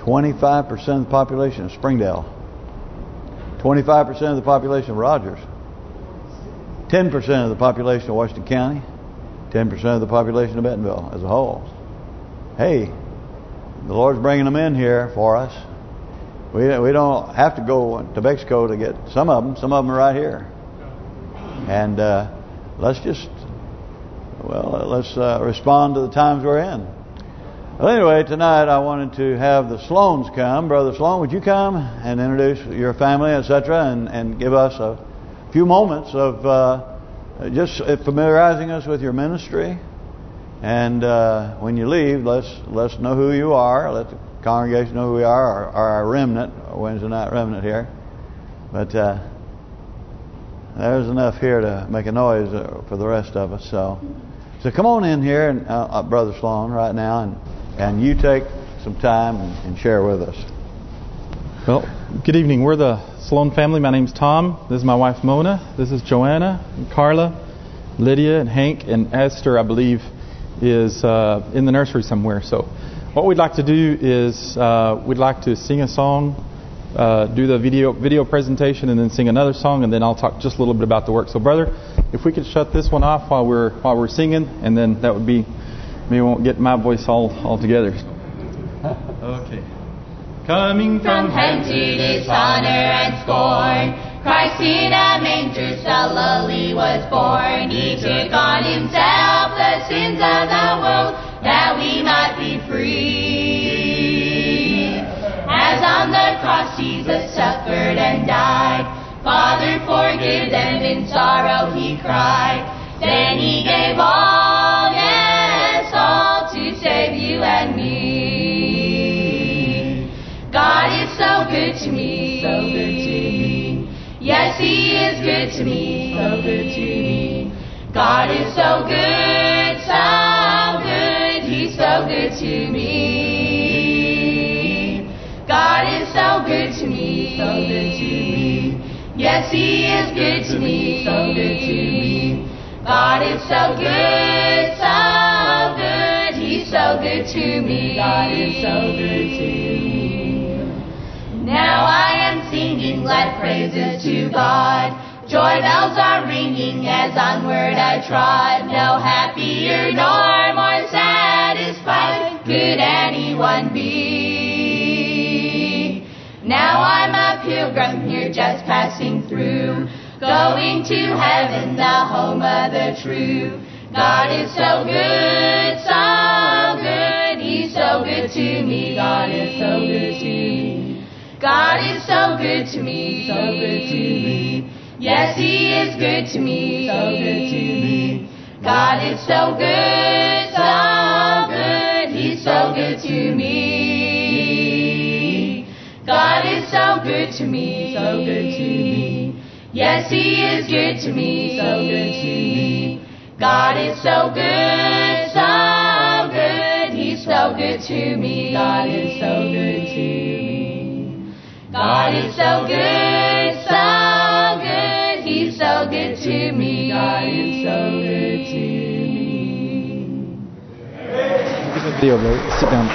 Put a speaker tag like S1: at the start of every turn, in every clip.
S1: 25% of the population of Springdale. 25% of the population of Rogers. 10% of the population of Washington County. 10% of the population of Bentonville as a whole. Hey, the Lord's bringing them in here for us. We we don't have to go to Mexico to get some of them. Some of them are right here. And uh, let's just, well, let's uh, respond to the times we're in. Well, anyway, tonight I wanted to have the Sloans come. Brother Sloan, would you come and introduce your family, etc., and and give us a few moments of uh, just familiarizing us with your ministry. And uh, when you leave, let's let's know who you are. Let the congregation know who we are, our, our remnant, our Wednesday night remnant here. But uh, there's enough here to make a noise uh, for the rest of us. So, so come on in here, and uh, uh, Brother Sloan, right now, and and you take some time and, share with us.
S2: Well, good evening. We're the Sloan family. My name's Tom. This is my wife Mona. This is Joanna, and Carla, Lydia, and Hank, and Esther, I believe, is uh, in the nursery somewhere. So, what we'd like to do is uh, we'd like to sing a song uh, do the video video presentation and then sing another song, and then I'll talk just a little bit about the work. So, brother, if we could shut this one off while we're while we're singing, and then that would be maybe won't get my voice all all together. okay. Coming
S3: from hence to dishonor and scorn, Christ in a manger so lowly was born. He took on himself the sins of the world that we might be free. As on the cross Jesus suffered and died, Father, forgive them, in sorrow he cried. Then he gave all, to me, so good to me. Yes, he is good to me, so good to me. God is so good, so good, he's so good to me. God is so good to me, so good to me. Yes, He is good to me, so good to me. God is so good, so good. He's so good to me. God is so good to me. Now I am singing glad praises to God. Joy bells are ringing as onward I trod. No happier nor more satisfied could anyone be. Now I'm a pilgrim here just passing through, going to heaven, the home of the true. God is so good, so good, He's so good to me. God is so good to me. God is so good to me, so good to me. Yes, He is good to me, so good to me. God is so good, so good, He's so good to me. God is so good to me, so good to me. Yes, He is good to me, so good to me. God is so good, so good, He's so good to me. God is so good to me. God is so good, so good, He's so good to me. God is so good to me.
S2: Video, Sit down.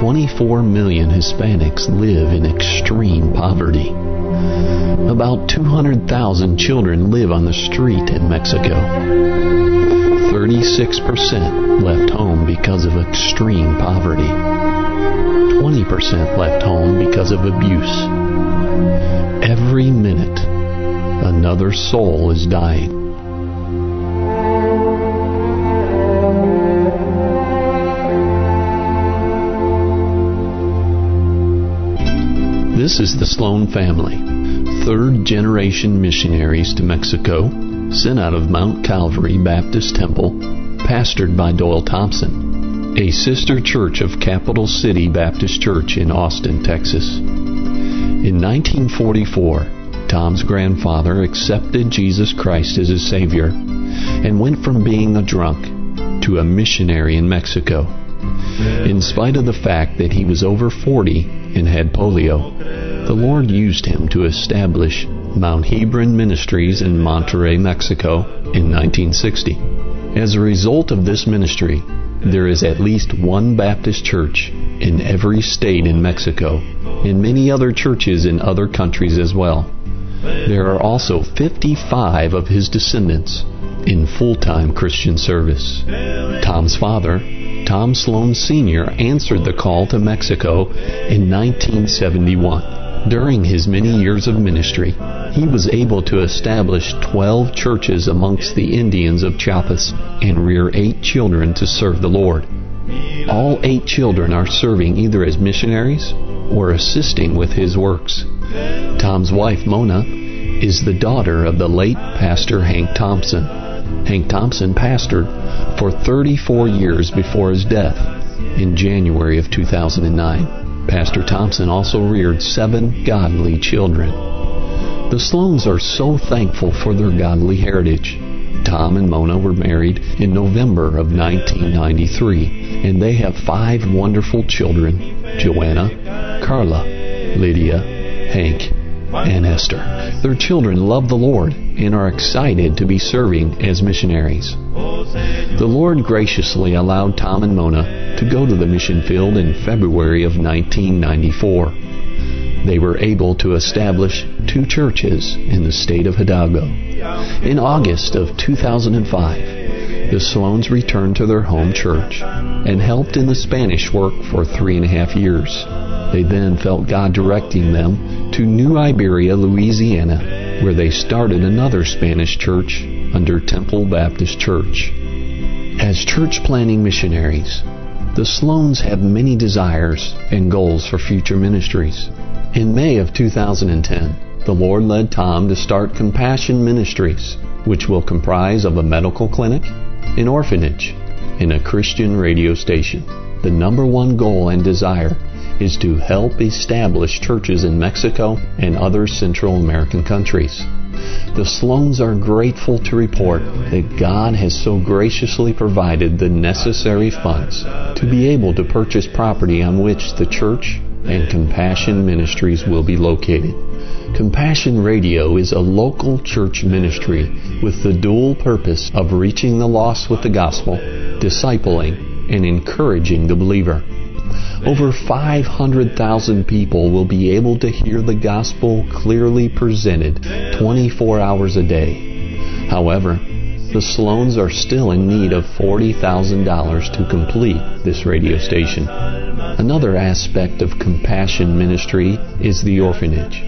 S4: 24 million Hispanics live in extreme poverty. About 200,000 children live on the street in Mexico. 36% left home because of extreme poverty. 20% left home because of abuse. Every minute, another soul is dying. This is the Sloan family, third generation missionaries to Mexico, sent out of Mount Calvary Baptist Temple, pastored by Doyle Thompson, a sister church of Capital City Baptist Church in Austin, Texas. In 1944, Tom's grandfather accepted Jesus Christ as his Savior and went from being a drunk to a missionary in Mexico. In spite of the fact that he was over 40 and had polio, the Lord used him to establish Mount Hebron Ministries in Monterrey, Mexico in 1960. As a result of this ministry, There is at least one Baptist church in every state in Mexico, and many other churches in other countries as well. There are also 55 of his descendants in full time Christian service. Tom's father, Tom Sloan Sr., answered the call to Mexico in 1971. During his many years of ministry, he was able to establish 12 churches amongst the Indians of Chiapas and rear eight children to serve the Lord. All eight children are serving either as missionaries or assisting with his works. Tom's wife, Mona, is the daughter of the late Pastor Hank Thompson. Hank Thompson pastored for 34 years before his death in January of 2009. Pastor Thompson also reared seven godly children. The Sloans are so thankful for their godly heritage. Tom and Mona were married in November of 1993, and they have five wonderful children Joanna, Carla, Lydia, Hank, and Esther. Their children love the Lord and are excited to be serving as missionaries. The Lord graciously allowed Tom and Mona to go to the mission field in February of 1994. They were able to establish two churches in the state of Hidalgo. In August of 2005, the Sloans returned to their home church and helped in the Spanish work for three and a half years. They then felt God directing them to New Iberia, Louisiana, where they started another Spanish church under Temple Baptist Church. As church planning missionaries, the Sloans have many desires and goals for future ministries. In May of 2010, the Lord led Tom to start Compassion Ministries, which will comprise of a medical clinic, an orphanage, and a Christian radio station. The number one goal and desire is to help establish churches in Mexico and other Central American countries. The Sloans are grateful to report that God has so graciously provided the necessary funds to be able to purchase property on which the church and Compassion Ministries will be located. Compassion Radio is a local church ministry with the dual purpose of reaching the lost with the gospel, discipling, and encouraging the believer. Over 500,000 people will be able to hear the gospel clearly presented 24 hours a day. However, the Sloans are still in need of $40,000 to complete this radio station. Another aspect of Compassion Ministry is the orphanage.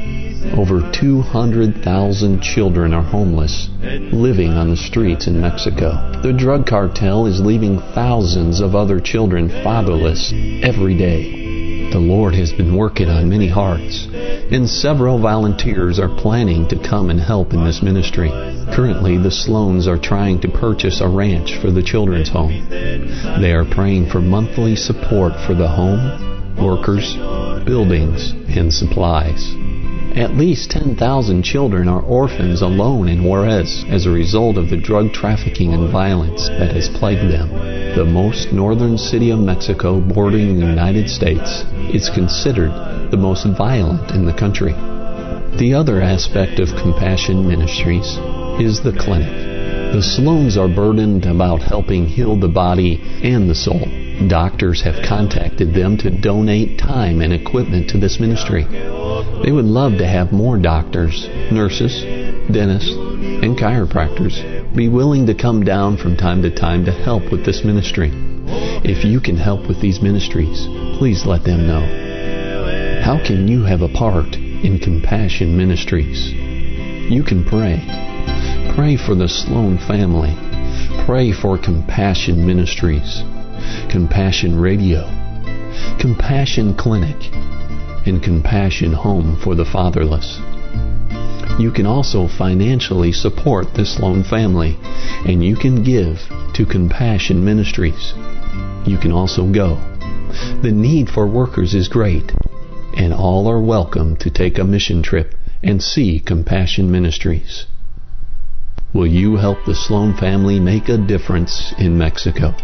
S4: Over 200,000 children are homeless, living on the streets in Mexico. The drug cartel is leaving thousands of other children fatherless every day. The Lord has been working on many hearts, and several volunteers are planning to come and help in this ministry. Currently, the Sloans are trying to purchase a ranch for the children's home. They are praying for monthly support for the home, workers, buildings, and supplies. At least 10,000 children are orphans alone in Juarez as a result of the drug trafficking and violence that has plagued them. The most northern city of Mexico bordering the United States is considered the most violent in the country. The other aspect of Compassion Ministries is the clinic. The Sloans are burdened about helping heal the body and the soul. Doctors have contacted them to donate time and equipment to this ministry. They would love to have more doctors, nurses, dentists, and chiropractors be willing to come down from time to time to help with this ministry. If you can help with these ministries, please let them know. How can you have a part in Compassion Ministries? You can pray. Pray for the Sloan family. Pray for Compassion Ministries, Compassion Radio, Compassion Clinic, and Compassion Home for the Fatherless. You can also financially support the Sloan family, and you can give to Compassion Ministries. You can also go. The need for workers is great, and all are welcome to take a mission trip and see Compassion Ministries. Will you help the Sloan family make a difference in Mexico?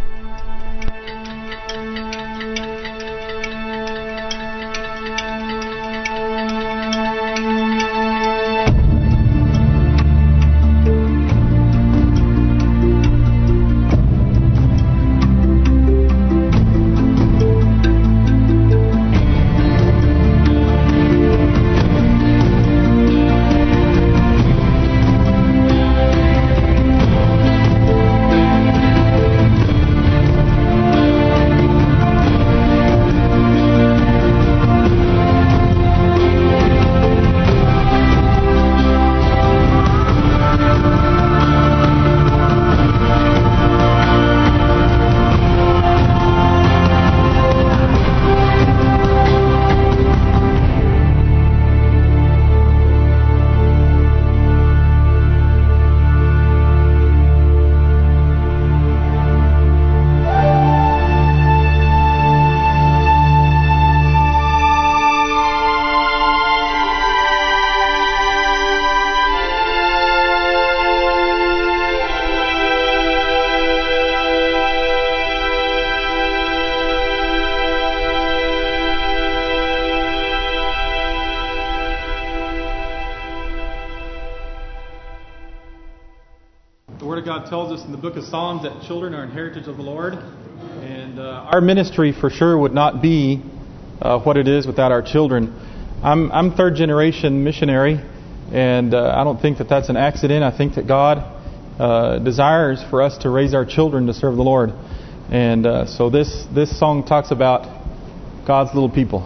S2: Us in the book of Psalms that children are an heritage of the Lord. And uh, our ministry for sure would not be uh, what it is without our children. I'm, I'm third generation missionary, and uh, I don't think that that's an accident. I think that God uh, desires for us to raise our children to serve the Lord. And uh, so this, this song talks about God's little people.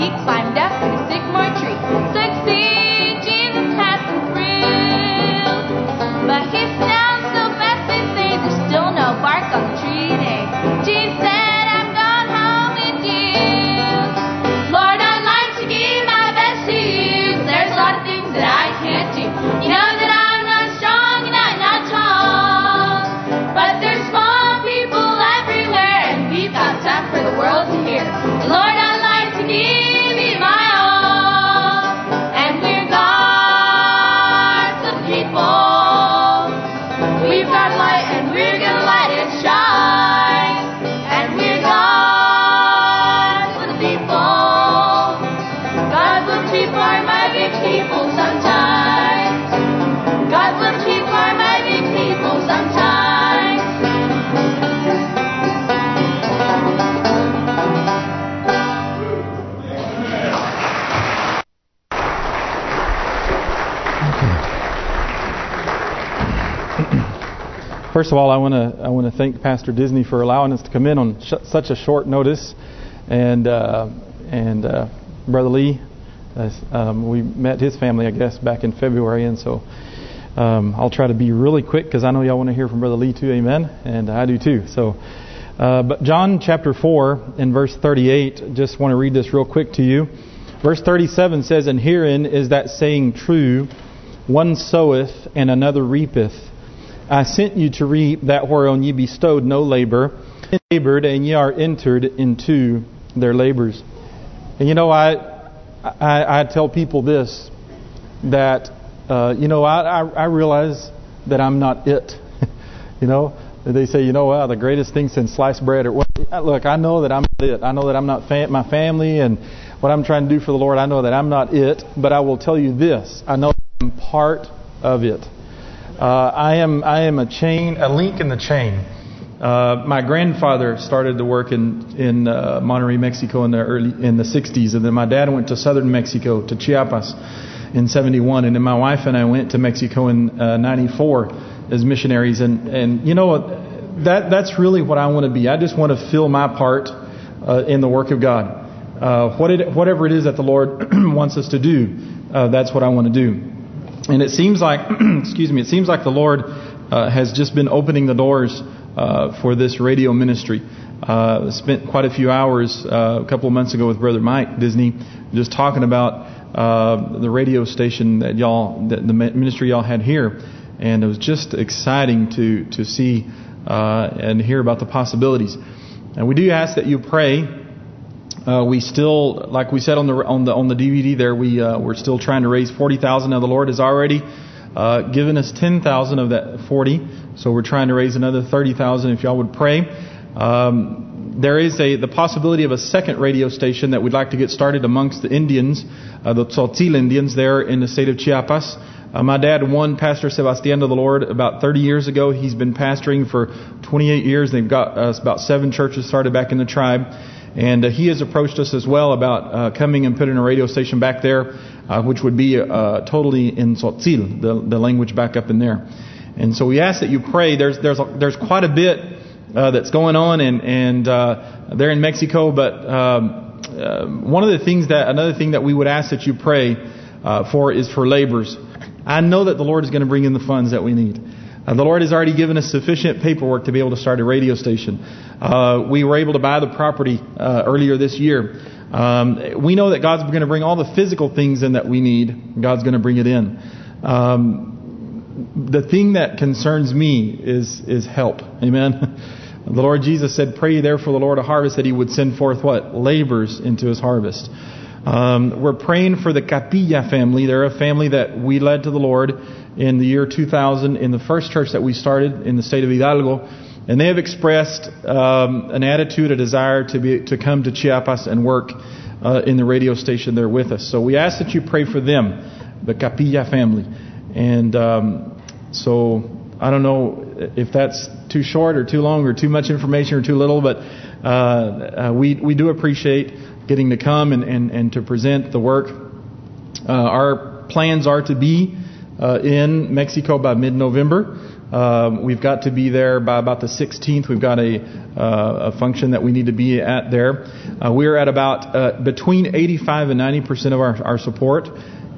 S3: Me, so
S2: First of all, I want to I want to thank Pastor Disney for allowing us to come in on such a short notice, and uh, and uh, Brother Lee, uh, um, we met his family I guess back in February, and so um, I'll try to be really quick because I know y'all want to hear from Brother Lee too, Amen, and I do too. So, uh, but John chapter four and verse 38, just want to read this real quick to you. Verse 37 says, "And herein is that saying true: One soweth and another reapeth." I sent you to reap that whereon ye bestowed no labor, and labored, and ye are entered into their labors. And you know, I I, I tell people this that uh, you know I, I I realize that I'm not it. you know, they say you know wow the greatest thing since sliced bread or what? Look, I know that I'm not it. I know that I'm not fam my family and what I'm trying to do for the Lord. I know that I'm not it, but I will tell you this: I know I'm part of it. Uh, I am I am a chain, a link in the chain. Uh, my grandfather started to work in in uh, Monterrey, Mexico, in the early in the 60s, and then my dad went to southern Mexico to Chiapas in 71, and then my wife and I went to Mexico in uh, 94 as missionaries, and and you know that that's really what I want to be. I just want to fill my part uh, in the work of God. Uh, what it, whatever it is that the Lord wants us to do, that's what I want to do. And it seems like, excuse me, it seems like the Lord uh, has just been opening the doors uh, for this radio ministry. Uh, spent quite a few hours uh, a couple of months ago with Brother Mike Disney, just talking about uh, the radio station that y'all, that the ministry y'all had here, and it was just exciting to to see uh, and hear about the possibilities. And we do ask that you pray uh, we still, like we said on the on the on the DVD there, we uh, we're still trying to raise forty thousand. Now the Lord has already uh, given us ten thousand of that forty, so we're trying to raise another thirty thousand. If y'all would pray, um, there is a the possibility of a second radio station that we'd like to get started amongst the Indians, uh, the Tzotzil Indians there in the state of Chiapas. Uh, my dad won Pastor Sebastian to the Lord about 30 years ago. He's been pastoring for 28 years. They've got uh, about seven churches started back in the tribe. And uh, he has approached us as well about uh, coming and putting a radio station back there, uh, which would be totally in Tzotzil, the, the language back up in there. And so we ask that you pray. There's there's a, there's quite a bit uh, that's going on, and and uh, they're in Mexico. But um, uh, one of the things that another thing that we would ask that you pray for is for laborers. I know that the Lord is going to bring in the funds that we need. Uh, the Lord has already given us sufficient paperwork to be able to start a radio station. Uh, we were able to buy the property uh, earlier this year. Um, we know that God's going to bring all the physical things in that we need. God's going to bring it in. Um, the thing that concerns me is is help. Amen. The Lord Jesus said, "Pray therefore for the Lord of harvest that He would send forth what labors into His harvest." Um, we're praying for the Capilla family. They're a family that we led to the Lord in the year 2000 in the first church that we started in the state of Hidalgo. And they have expressed um, an attitude, a desire to be to come to Chiapas and work uh, in the radio station there with us. So we ask that you pray for them, the Capilla family. And um, so I don't know if that's too short or too long or too much information or too little, but uh, uh, we we do appreciate getting to come and, and, and to present the work. Uh, our plans are to be in Mexico by mid-November. Um, we've got to be there by about the 16th. We've got a, uh, a function that we need to be at there. Uh, we're at about uh, between 85 and 90 percent of our, our support.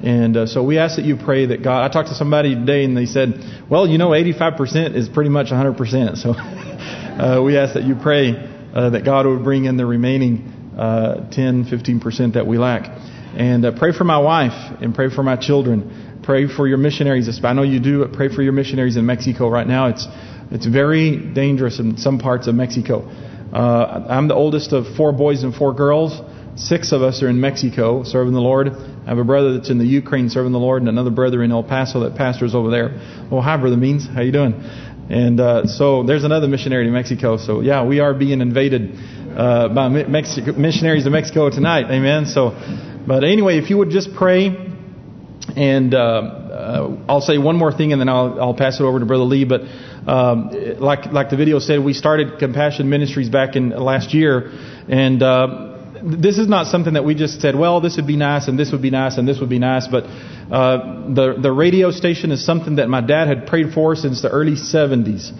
S2: And uh, so we ask that you pray that God. I talked to somebody today and they said, well, you know, 85% is pretty much 100%. So uh, we ask that you pray uh, that God would bring in the remaining uh, 10, 15% that we lack. And uh, pray for my wife and pray for my children. Pray for your missionaries. I know you do. Pray for your missionaries in Mexico right now. It's it's very dangerous in some parts of Mexico. Uh, I'm the oldest of four boys and four girls. Six of us are in Mexico serving the Lord. I have a brother that's in the Ukraine serving the Lord, and another brother in El Paso that pastors over there. Oh, hi, brother Means. How you doing? And uh, so there's another missionary to Mexico. So yeah, we are being invaded uh, by Mexico, missionaries to Mexico tonight. Amen. So, but anyway, if you would just pray, and uh, uh, I'll say one more thing, and then I'll I'll pass it over to Brother Lee. But um, like like the video said, we started Compassion Ministries back in last year, and. Uh, this is not something that we just said, well, this would be nice and this would be nice and this would be nice. But uh, the the radio station is something that my dad had prayed for since the early 70s.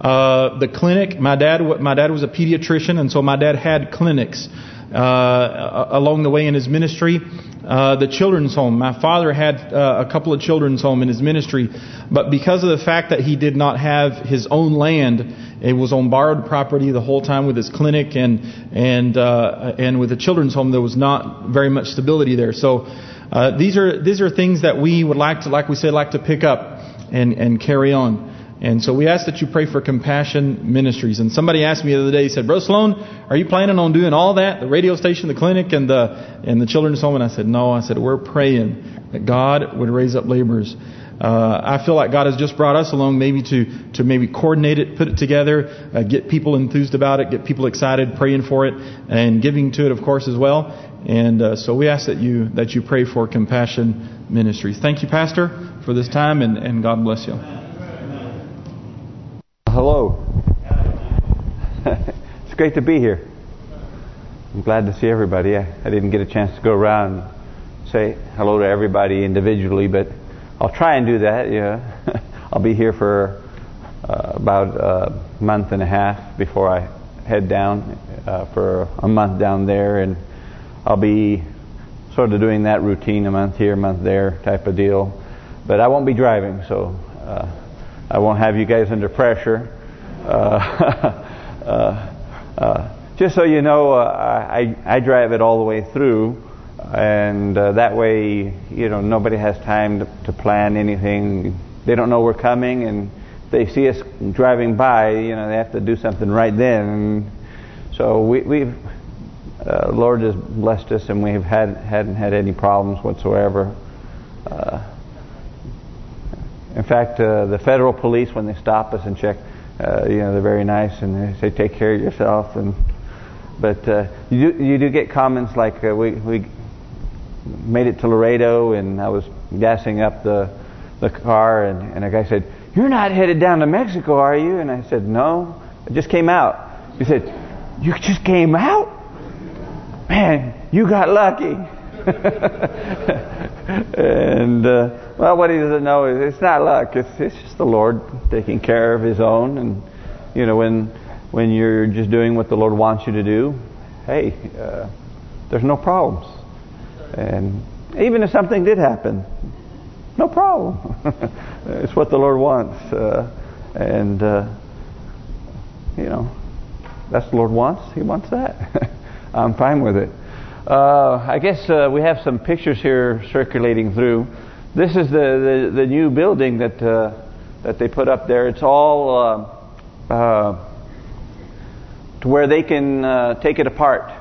S2: Uh, the clinic, my dad my dad was a pediatrician, and so my dad had clinics uh, along the way in his ministry. Uh, the children's home. My father had uh, a couple of children's home in his ministry, but because of the fact that he did not have his own land, it was on borrowed property the whole time with his clinic and and uh, and with the children's home. There was not very much stability there. So uh, these are these are things that we would like to, like we said, like to pick up and and carry on. And so we ask that you pray for Compassion Ministries. And somebody asked me the other day, he said, Brother Sloan, are you planning on doing all that? The radio station, the clinic, and the and the children's home? And I said, no. I said, we're praying that God would raise up laborers. Uh, I feel like God has just brought us along maybe to to maybe coordinate it, put it together, uh, get people enthused about it, get people excited, praying for it, and giving to it, of course, as well. And uh, so we ask that you that you pray for Compassion Ministries. Thank you, Pastor, for this time, and, and God bless you.
S5: Hello. it's great to be here. I'm glad to see everybody. I, I didn't get a chance to go around and say hello to everybody individually, but I'll try and do that. Yeah, I'll be here for uh, about a month and a half before I head down uh, for a month down there, and I'll be sort of doing that routine, a month here, a month there type of deal. But I won't be driving, so uh, I won't have you guys under pressure. Uh, uh, uh, just so you know, I I drive it all the way through, and that way, you know, nobody has time to, to plan anything. They don't know we're coming, and they see us driving by, you know, they have to do something right then. So we, we've, uh, Lord has blessed us, and we've had hadn't had any problems whatsoever. Uh, in fact, uh, the federal police, when they stop us and check, uh, you know, they're very nice and they say, "Take care of yourself," and but uh, you do, you do get comments like uh, we we made it to Laredo and I was gassing up the the car and, and a guy said, "You're not headed down to Mexico, are you?" And I said, "No, I just came out." He said, "You just came out? Man, you got lucky." And uh, well, what he doesn't know is it's not luck. It's it's just the Lord taking care of His own, and you know when when you're just doing what the Lord wants you to do, hey, uh, there's no problems. And even if something did happen, no problem. it's what the Lord wants, uh, and uh, you know that's the Lord wants. He wants that. I'm fine with it. Uh, I guess uh, we have some pictures here circulating through. This is the, the, the new building that uh, that they put up there. It's all uh, uh, to where they can uh, take it apart.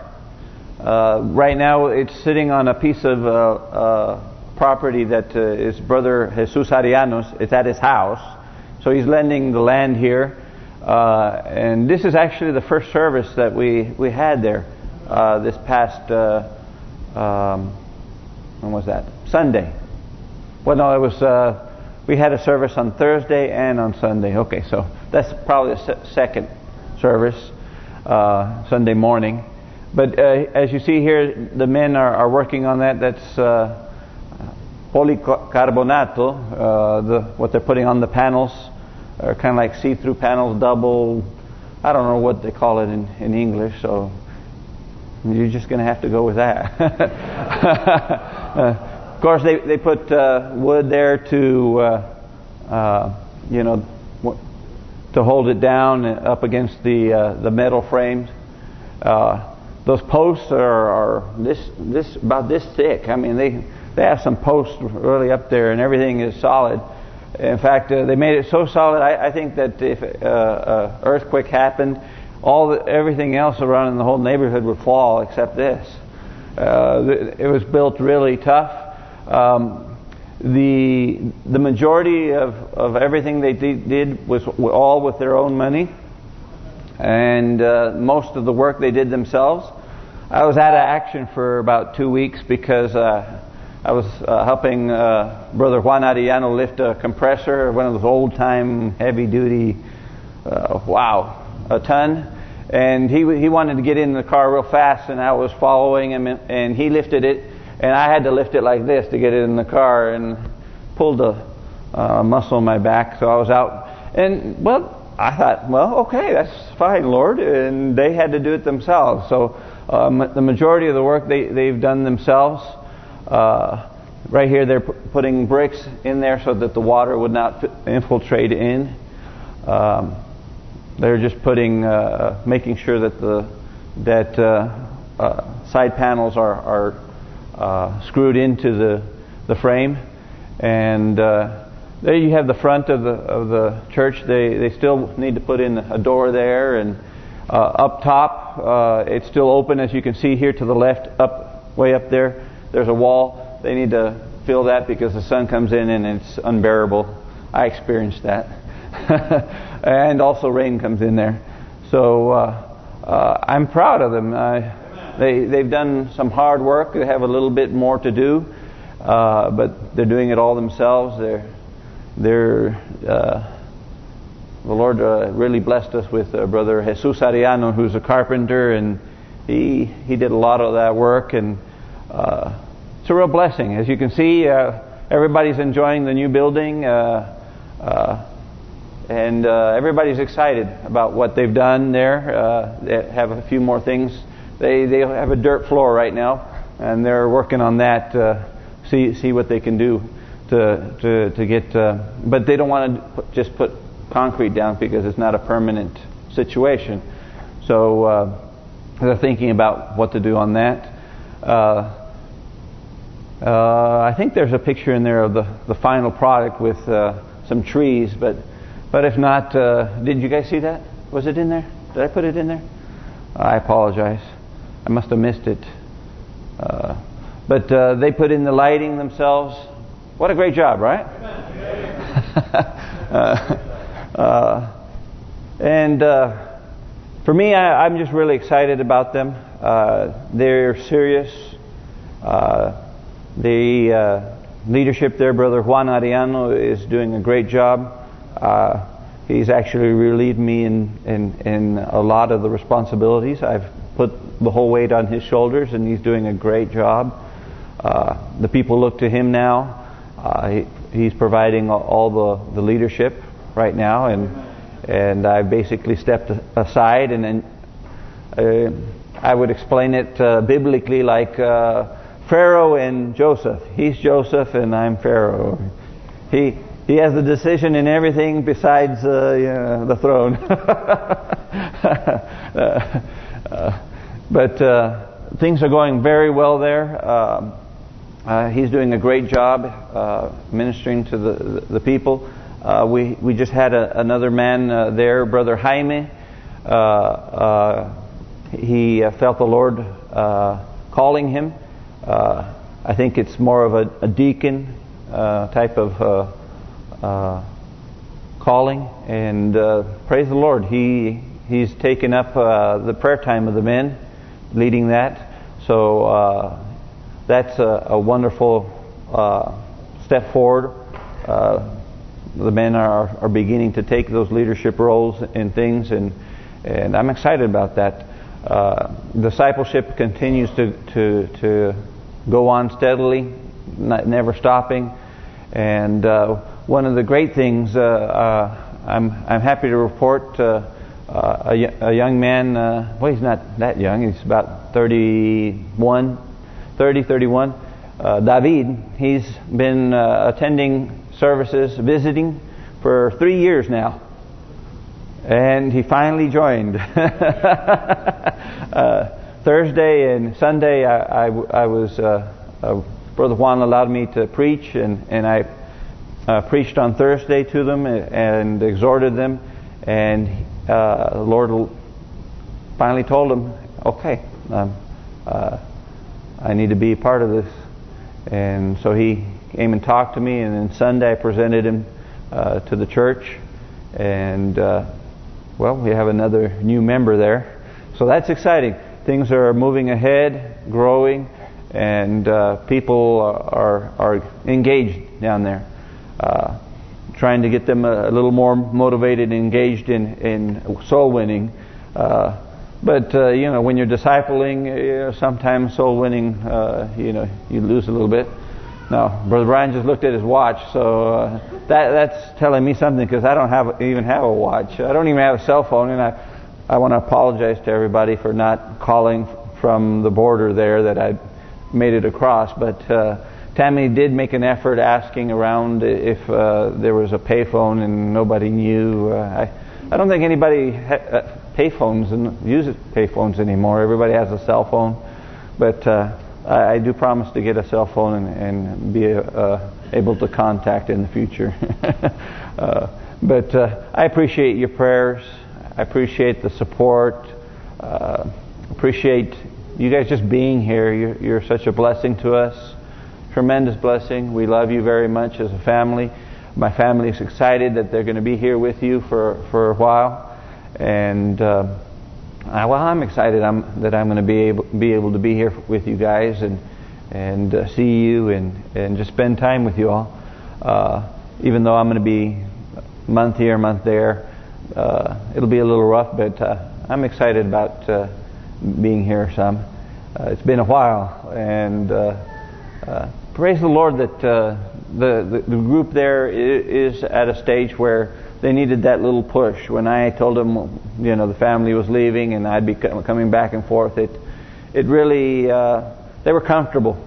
S5: right now, it's sitting on a piece of property that is Brother Jesus Arianos. It's at his house, so he's lending the land here. and this is actually the first service that we we had there uh, this past, uh, um, when was that? Sunday. Well, no, it was, uh, we had a service on Thursday and on Sunday. Okay, so that's probably the second service, uh, Sunday morning. But uh, as you see here, the men are, are working on that. That's polycarbonato, the, what they're putting on the panels are kind of like see-through panels, double, I don't know what they call it in, in English, so you're just going to have to go with that. uh, of course, they they put uh, wood there to, uh, uh you know, to hold it down up against the uh, the metal frames. Uh, those posts are, are this this about this thick. I mean, they they have some posts really up there, and everything is solid. In fact, they made it so solid. I, I think that if uh, earthquake happened all the, everything else around in the whole neighborhood would fall except this. Uh, it was built really tough. Um, the the majority of, of everything they did was all with their own money, and uh, most of the work they did themselves. I was out of action for about two weeks because uh, I was uh, helping uh, Brother Juan Arellano lift a compressor, one of those old-time heavy-duty, uh, wow, a ton. And he he wanted to get in the car real fast, and I was following him, and he lifted it, and I had to lift it like this to get it in the car, and pulled a uh, muscle in my back, so I was out. And well, I thought, well, okay, that's fine, Lord. And they had to do it themselves. So um, the majority of the work they they've done themselves. Uh, right here, they're putting bricks in there so that the water would not infiltrate in. Um, they're just putting, uh, making sure that the that uh, uh, side panels are are uh, screwed into the the frame, and uh, there you have the front of the of the church. They they still need to put in a door there, and uh, up top it's still open as you can see here to the left, up way up there. There's a wall. They need to fill that because the sun comes in and it's unbearable. I experienced that. and also rain comes in there. So uh, uh, I'm proud of them. they they've done some hard work. They have a little bit more to do, uh, but they're doing it all themselves. They're they're uh, the Lord uh, really blessed us with uh, Brother Jesus Ariano, who's a carpenter, and he he did a lot of that work, and it's a real blessing. As you can see, everybody's enjoying the new building. And uh, everybody's excited about what they've done there. Uh, they have a few more things. They they have a dirt floor right now, and they're working on that. Uh, see see what they can do to to to get. Uh, but they don't want to just put concrete down because it's not a permanent situation. So uh, they're thinking about what to do on that. Uh, uh, I think there's a picture in there of the the final product with uh, some trees, but but if not, uh, did you guys see that? Was it in there? Did I put it in there? I apologize. I must have missed it. Uh, but uh, they put in the lighting themselves. What a great job, right? uh, uh and uh, for me, I, I'm just really excited about them. They're serious. The leadership there, Brother Juan Ariano, is doing a great job. Uh, he's actually relieved me in, in, in a lot of the responsibilities. I've put the whole weight on his shoulders, and he's doing a great job. Uh, the people look to him now. Uh, he, he's providing all the, the leadership right now, and and I basically stepped aside, and uh, I would explain it uh, biblically like uh, Pharaoh and Joseph. He's Joseph, and I'm Pharaoh. He he has the decision in everything besides uh, the throne. uh, but uh, things are going very well there. Um, uh, he's doing a great job uh, ministering to the the people. Uh, we we just had a, another man uh, there, Brother Jaime. Uh, uh, he felt the Lord calling him. I think it's more of a, a deacon type of calling, and praise the Lord, he he's taken up the prayer time of the men, leading that. So that's a, a wonderful uh, step forward. Uh, the men are, are beginning to take those leadership roles in things, and and I'm excited about that. Uh, discipleship continues to, to to go on steadily, not, never stopping. And uh, one of the great things, uh, uh, I'm I'm happy to report uh, a, a young man. well, he's not that young. He's about 31 30, 31. Uh, David, he's been uh, attending services, visiting for three years now. And he finally joined. uh, Thursday and Sunday, I, I, I was, uh, uh, Brother Juan allowed me to preach, and, and I uh, preached on Thursday to them and, exhorted them. And the Lord finally told them, okay, um, I need to be a part of this. And so he came and talked to me, and then Sunday I presented him uh, to the church. And, uh, well, we have another new member there. So that's exciting. Things are moving ahead, growing, and uh, people are are engaged down there. Uh, trying to get them a, a, little more motivated and engaged in, in soul winning. Uh, but uh, you know, when you're discipling, know, sometimes soul winning, uh, you know, you lose a little bit. Now, Brother Brian just looked at his watch, so uh, that that's telling me something because I don't have even have a watch. I don't even have a cell phone, and I I want to apologize to everybody for not calling from the border there that I made it across. But uh, Tammy did make an effort asking around if uh, there was a payphone, and nobody knew. Uh, I I don't think anybody. Ha payphones and use payphones anymore. Everybody has a cell phone, but uh, I, I, do promise to get a cell phone and, and be uh, able to contact in the future. uh, but uh, I appreciate your prayers. I appreciate the support. Uh, appreciate you guys just being here. You're, you're such a blessing to us. Tremendous blessing. We love you very much as a family. My family is excited that they're going to be here with you for, for a while. And uh, I, well, I'm excited I'm, that I'm going to be able be able to be here with you guys and and uh, see you and and just spend time with you all. Uh, even though I'm going to be month here, month there, uh, it'll be a little rough, but uh, I'm excited about uh, being here some. it's been a while, and praise the Lord that the, the the group there is at a stage where they needed that little push. When I told them, you know, the family was leaving and I'd be coming back and forth, it it really uh, they were comfortable.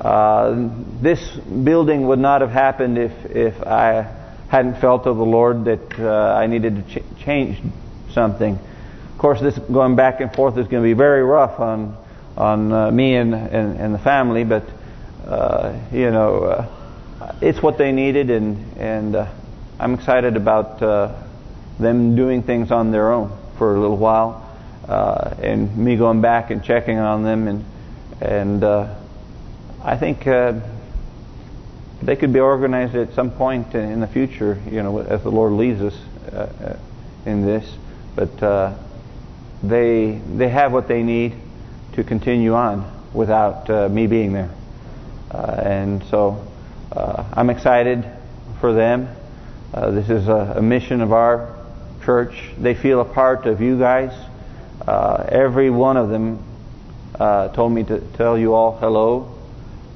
S5: Uh, this building would not have happened if if I hadn't felt of the Lord that uh, I needed to ch change something. Of course, this going back and forth is going to be very rough on on uh, me and, and, and the family, but uh, you know, uh, it's what they needed, and and I'm excited about uh, them doing things on their own for a little while, uh, and me going back and checking on them, and and uh, I think uh, they could be organized at some point in the future, you know, as the Lord leads us uh, uh, in this. But they they have what they need to continue on without uh, me being there. Uh, and so uh, I'm excited for them. Uh, this is a, a, mission of our church. They feel a part of you guys. Every one of them told me to tell you all hello,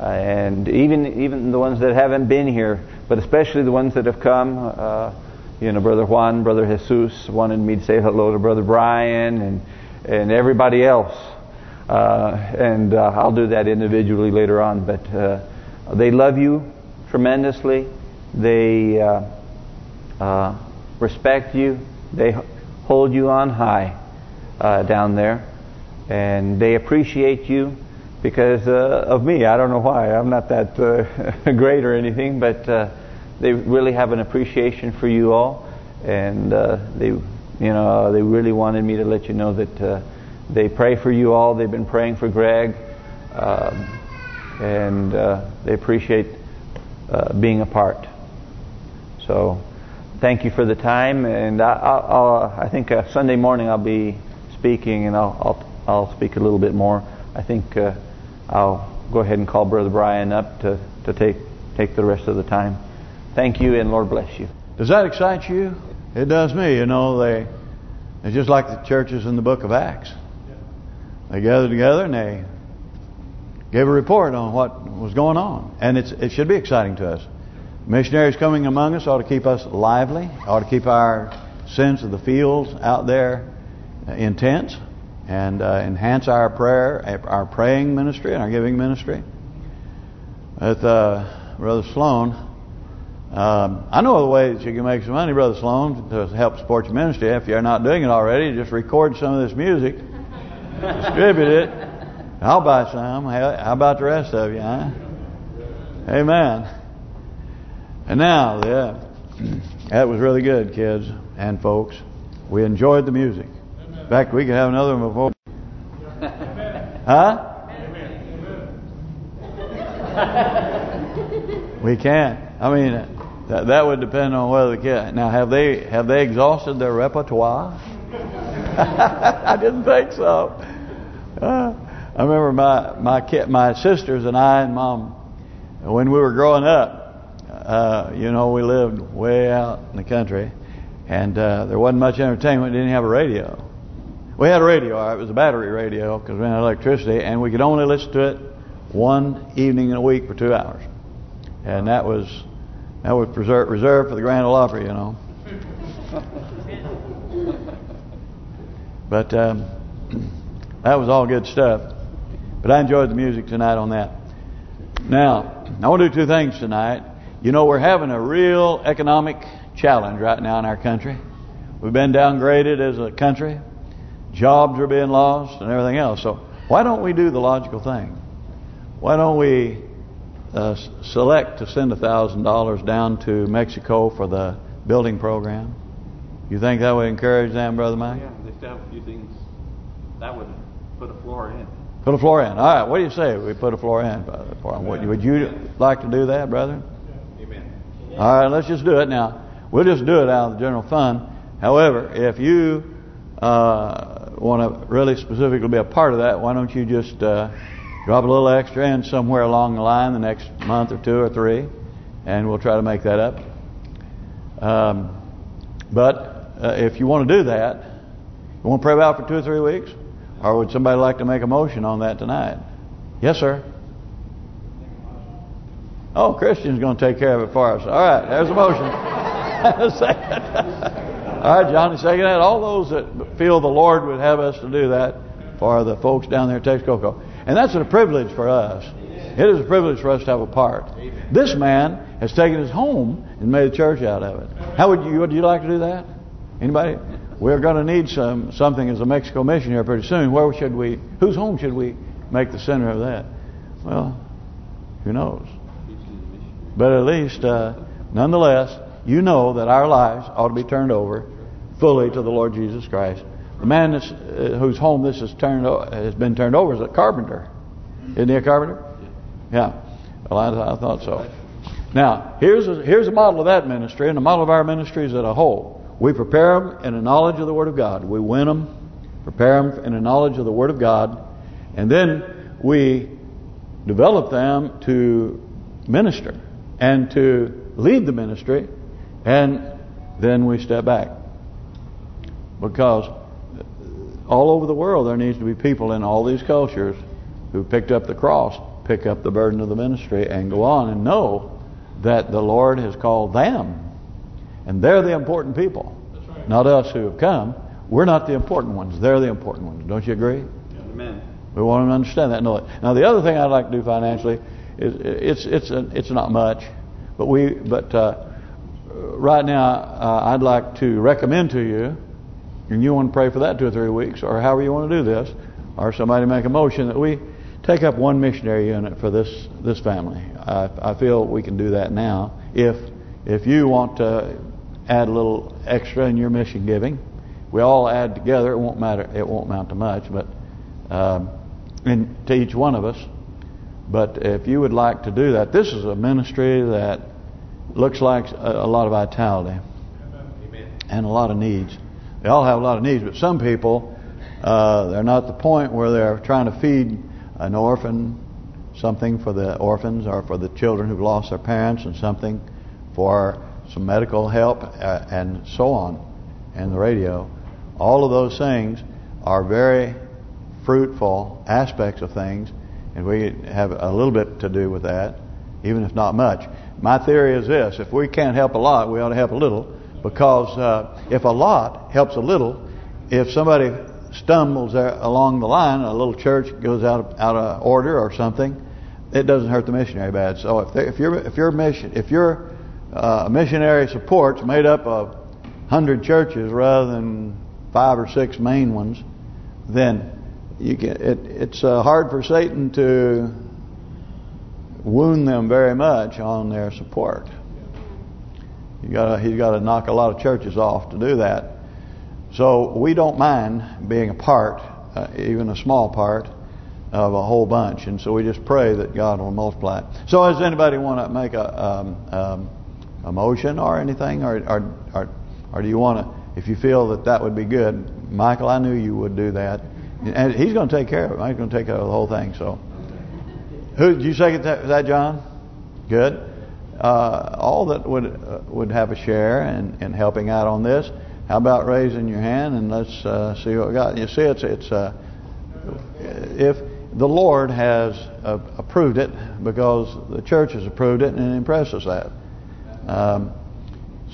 S5: and even even the ones that haven't been here, but especially the ones that have come. you know, Brother Juan, Brother Jesus wanted me to say hello to Brother Brian and and everybody else. Uh, and uh, I'll do that individually later on. But uh, they love you tremendously. They respect you. They hold you on high down there. And they appreciate you because uh, of me. I don't know why. I'm not that uh, great or anything, but uh, they really have an appreciation for you all, and they, you know, they really wanted me to let you know that they pray for you all. They've been praying for Greg. Um, and uh, they appreciate uh, being a part. So thank you for the time. And I, I'll, I think uh, Sunday morning I'll be speaking and I'll, I'll, I'll speak a little bit more. I think uh, I'll go ahead and call Brother Brian up to, to take, take the rest of the time. Thank you and Lord bless you.
S1: Does that excite you? It does me. You know, they it's just like the churches in the book of Acts. They gathered together and they gave a report on what was going on. And it should be exciting to us. Missionaries coming among us ought to keep us lively, ought to keep our sense of the fields out there intense, and uh, enhance our prayer, our praying ministry and our giving ministry. With uh, Brother Sloan, um, I know the ways that you can make some money, Brother Sloan, to help support your ministry. If you're not doing it already, just record some of this music Distribute it. I'll buy some. How about the rest of you, huh? Amen. And now, yeah, that was really good, kids and folks. We enjoyed the music. In fact, we could have another one before. Huh? we can. I mean, that that would depend on whether the kid. Now, have they have they exhausted their repertoire? I didn't think so. Uh, I remember my my my sisters and I and mom, when we were growing up, uh, you know, we lived way out in the country, and uh, there wasn't much entertainment. Didn't have a radio. We had a radio. It was a battery radio because we had electricity, and we could only listen to it one evening in a week for two hours, and that was that was reserved for the Grand Ole Opry, you know. But um, that was all good stuff. But I enjoyed the music tonight on that. Now, I want to do two things tonight. You know, we're having a real economic challenge right now in our country. We've been downgraded as a country. Jobs are being lost and everything else. So why don't we do the logical thing? Why don't we uh, select to send a $1,000 down to Mexico for the building program? You think that would encourage them, Brother Mike?
S5: Yeah they to have a few things that would put a floor in.
S1: Put a floor in. All right. What do you say? We put a floor in. Would, would you like to do that, brother?
S5: Amen.
S1: All right. Let's just do it now. We'll just do it out of the general fund. However, if you uh, want to really specifically be a part of that, why don't you just uh, drop a little extra in somewhere along the line the next month or two or three, and we'll try to make that up. Um, but uh, if you want to do that, you want to pray about it for two or three weeks? Or would somebody like to make a motion on that tonight? Yes, sir. Oh, Christian's going to take care of it for us. All right, there's a motion. All right, Johnny, second that. All those that feel the Lord would have us to do that for the folks down there at Texcoco. And that's a privilege for us. It is a privilege for us to have a part. This man has taken his home and made a church out of it. How would you would you like to do that? Anybody? We're going to need some something as a Mexico mission here pretty soon. Where should we? Whose home should we make the center of that? Well, who knows? But at least, uh, nonetheless, you know that our lives ought to be turned over fully to the Lord Jesus Christ. The man uh, whose home this has turned has been turned over is a carpenter. Isn't he a carpenter? Yeah. Well, I, I thought so. Now, here's a, here's a model of that ministry and a model of our ministries as a whole. We prepare them in a knowledge of the Word of God. We win them prepare them in a knowledge of the Word of God, and then we develop them to minister and to lead the ministry, and then we step back. Because uh, all over the world there needs to be people in all these cultures who picked up the cross, pick up the burden of the ministry, and go on and know that the Lord has called them. And they're the important people. Not us who have come. We're not the important ones. They're the important ones. Don't you agree?
S5: Amen.
S1: We want them to understand that. Now, the other thing I'd like to do financially is it's it's a, it's not much, but we but uh, right now uh, I'd like to recommend to you, and you want to pray for that two or three weeks, or however you want to do this, or somebody make a motion that we take up one missionary unit for this this family. I I feel we can do that now. If if you want to add a little extra in your mission giving, we all add together. It won't matter. It won't amount to much, but um, to each one of us. But if you would like to do that, this is a ministry that looks like a, a lot of vitality and a lot of needs. They all have a lot of needs, but some people, uh, they're not at the point where they're trying to feed an orphan something for the orphans or for the children who've lost their parents and something for some medical help uh, and so on and the radio. All of those things are very fruitful aspects of things and we have a little bit to do with that, even if not much. My theory is this, if we can't help a lot, we ought to help a little, because uh, if a lot helps a little, if somebody stumbles along the line, a little church goes out of, out of order or something, it doesn't hurt the missionary bad. So if if your if your mission if your uh, missionary support's made up of hundred churches rather than five or six main ones, then you can. It, it's uh, hard for Satan to wound them very much on their support. You got he's got to knock a lot of churches off to do that. So we don't mind being a part, uh, even a small part, of a whole bunch. And so we just pray that God will multiply it. So does anybody want to make a um, um, a motion or anything? Or, or, or, or do you want to, if you feel that that would be good, Michael, I knew you would do that. And he's going to take care of it. He's going to take care of the whole thing. So, who did you say that, that John? Good. Uh, all that would uh, would have a share in, in helping out on this. How about raising your hand and let's uh, see what we got. You see, it's it's uh, if the Lord has approved it because the church has approved it and it impresses that. Um,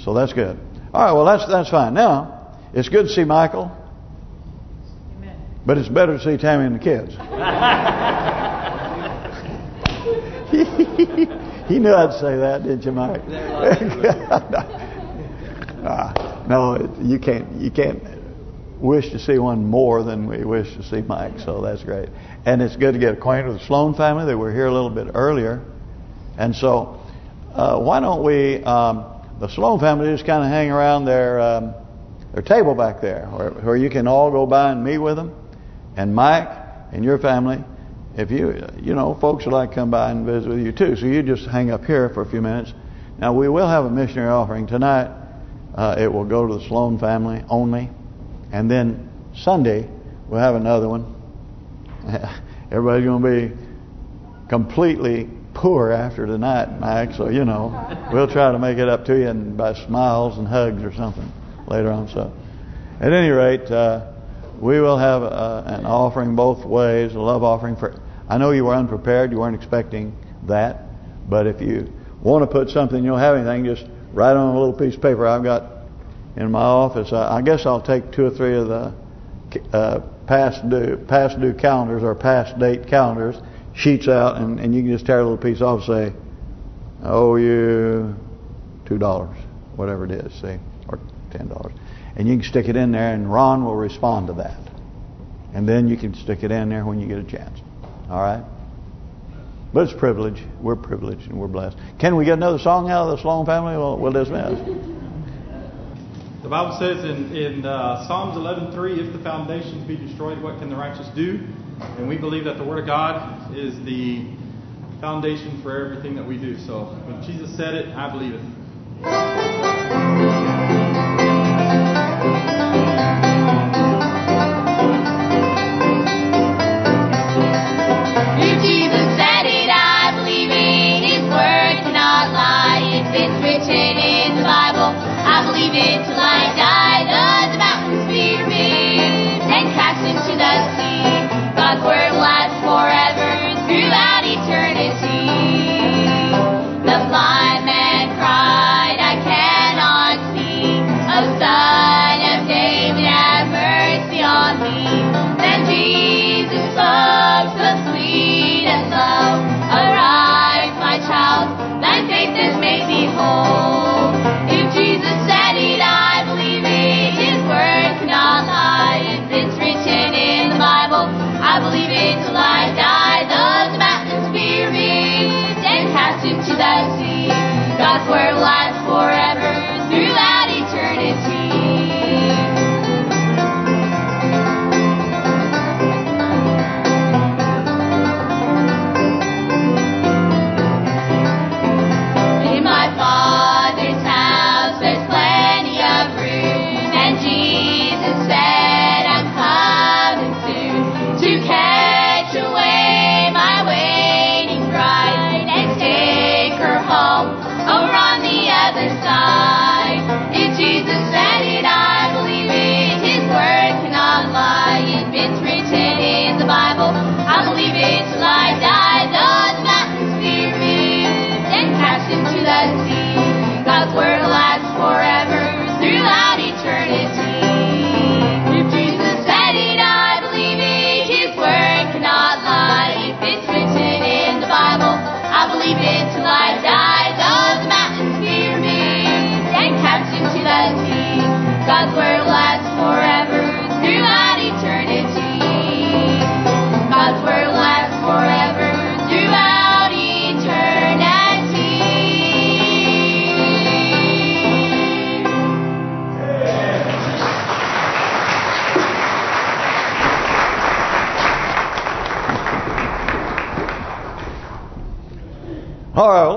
S1: so that's good. All right, well that's that's fine. Now it's good to see Michael. But it's better to see Tammy and the kids. he knew I'd say that, didn't you, Mike? uh, no, you can't. You can't wish to see one more than we wish to see Mike. So that's great, and it's good to get acquainted with the Sloan family. They were here a little bit earlier, and so uh, why don't we? Um, the Sloan family just kind of hang around their um, their table back there, where, where you can all go by and meet with them. And Mike and your family, if you, you know, folks would like to come by and visit with you too. So you just hang up here for a few minutes. Now we will have a missionary offering tonight. Uh, it will go to the Sloan family only. And then Sunday, we'll have another one. Everybody's going to be completely poor after tonight, Mike. So, you know, we'll try to make it up to you and by smiles and hugs or something later on. So, at any rate, uh, we will have uh, an offering both ways, a love offering for. I know you were unprepared, you weren't expecting that, but if you want to put something, you don't have anything, just write on a little piece of paper I've got in my office. I, I guess I'll take two or three of the uh, past due past due calendars or past date calendars, sheets out, and, and you can just tear a little piece off and say, I owe you two dollars, whatever it is, see, or ten dollars." And you can stick it in there and Ron will respond to that. And then you can stick it in there when you get a chance. All right? But it's privilege. We're privileged and we're blessed. Can we get another song out of the Sloan family? We'll, we'll dismiss.
S2: The Bible says in, in uh, Psalms 11:3, if the foundations be destroyed, what can the righteous do? And we believe that the Word of God is the foundation for everything that we do. So when Jesus said it, I believe it.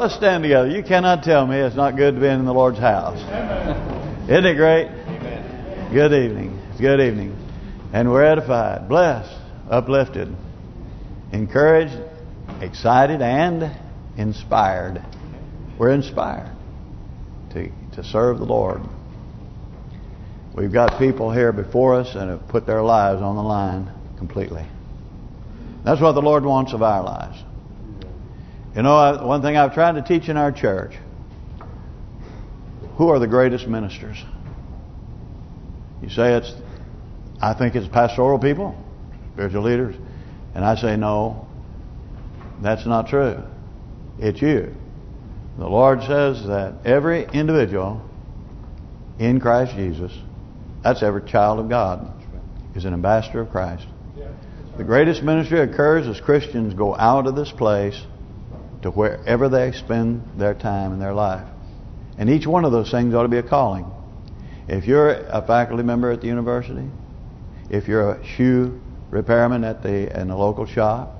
S1: Let's stand together. You cannot tell me it's not good to be in the Lord's house. Isn't it great? Good evening. Good evening. And we're edified, blessed, uplifted, encouraged, excited, and inspired. We're inspired to to serve the Lord. We've got people here before us and have put their lives on the line completely. That's what the Lord wants of our lives. You know, one thing I've tried to teach in our church, who are the greatest ministers? You say it's, I think it's pastoral people, spiritual leaders. And I say, no, that's not true. It's you. The Lord says that every individual in Christ Jesus, that's every child of God, is an ambassador of Christ. The greatest ministry occurs as Christians go out of this place to wherever they spend their time in their life. And each one of those things ought to be a calling. If you're a faculty member at the university, if you're a shoe repairman at the in the local shop,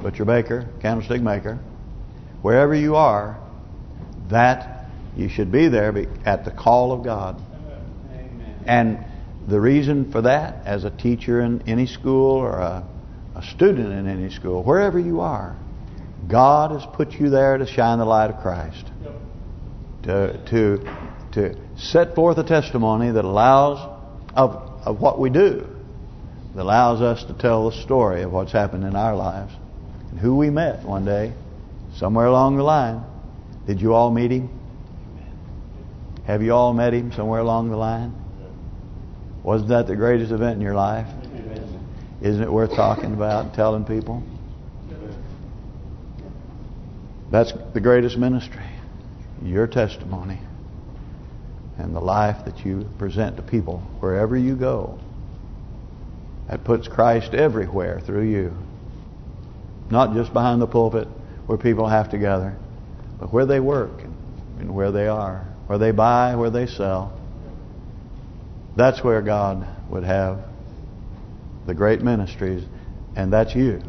S1: butcher baker, candlestick maker, wherever you are, that you should be there at the call of God. And the reason for that, as a teacher in any school or a, a student in any school, wherever you are, God has put you there to shine the light of Christ. To to to set forth a testimony that allows of of what we do, that allows us to tell the story of what's happened in our lives and who we met one day, somewhere along the line. Did you all meet him? Have you all met him somewhere along the line? Wasn't that the greatest event in your life? Isn't it worth talking about telling people? That's the greatest ministry. Your testimony and the life that you present to people wherever you go. That puts Christ everywhere through you. Not just behind the pulpit where people have to gather, but where they work and where they are, where they buy, where they sell. That's where God would have the great ministries, and that's you.